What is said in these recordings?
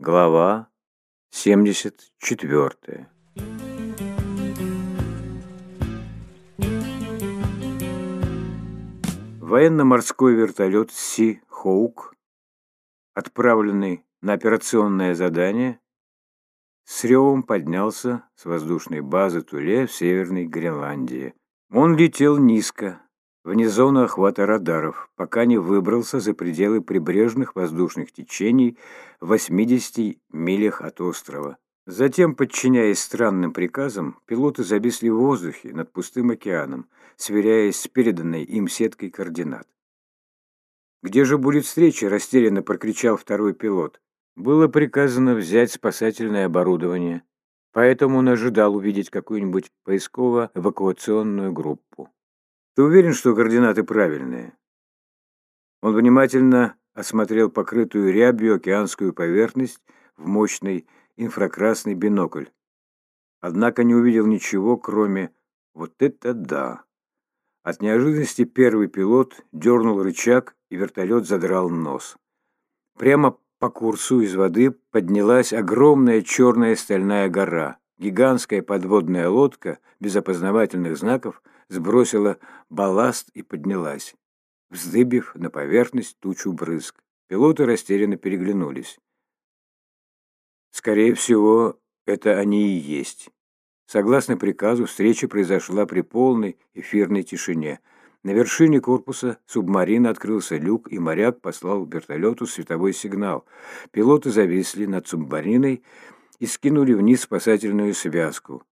Глава 74 Военно-морской вертолет Си Хоук, отправленный на операционное задание, с ревом поднялся с воздушной базы Туле в Северной Гренландии. Он летел низко, вне зоны охвата радаров, пока не выбрался за пределы прибрежных воздушных течений в 80 милях от острова. Затем, подчиняясь странным приказам, пилоты зависли в воздухе над пустым океаном, сверяясь с переданной им сеткой координат. «Где же будет встреча?» – растерянно прокричал второй пилот. Было приказано взять спасательное оборудование, поэтому он ожидал увидеть какую-нибудь поисково-эвакуационную группу. «Ты уверен, что координаты правильные?» Он внимательно осмотрел покрытую рябью океанскую поверхность в мощный инфракрасный бинокль. Однако не увидел ничего, кроме «вот это да». От неожиданности первый пилот дернул рычаг, и вертолет задрал нос. Прямо по курсу из воды поднялась огромная черная стальная гора. Гигантская подводная лодка без опознавательных знаков сбросила балласт и поднялась, вздыбив на поверхность тучу брызг. Пилоты растерянно переглянулись. Скорее всего, это они и есть. Согласно приказу, встреча произошла при полной эфирной тишине – на вершине корпуса субмарина открылся люк, и моряк послал вертолету световой сигнал. Пилоты зависли над субмариной и скинули вниз спасательную связку,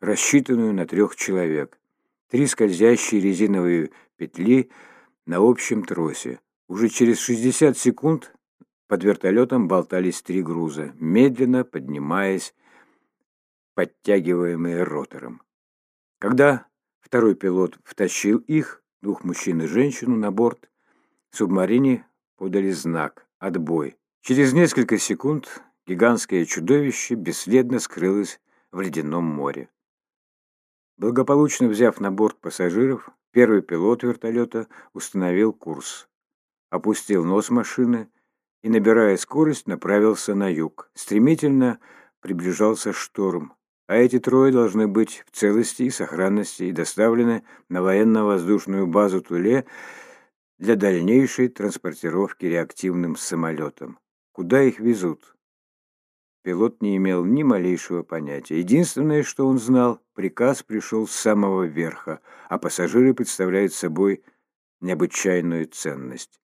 рассчитанную на трех человек. Три скользящие резиновые петли на общем тросе. Уже через 60 секунд под вертолетом болтались три груза, медленно поднимаясь, подтягиваемые ротором. Когда Второй пилот втащил их, двух мужчин и женщину, на борт. Субмарине подали знак «Отбой». Через несколько секунд гигантское чудовище бесследно скрылось в ледяном море. Благополучно взяв на борт пассажиров, первый пилот вертолета установил курс, опустил нос машины и, набирая скорость, направился на юг. Стремительно приближался шторм, а эти трое должны быть в целости и сохранности и доставлены на военно-воздушную базу Туле для дальнейшей транспортировки реактивным самолетом. Куда их везут? Пилот не имел ни малейшего понятия. Единственное, что он знал, приказ пришел с самого верха, а пассажиры представляют собой необычайную ценность.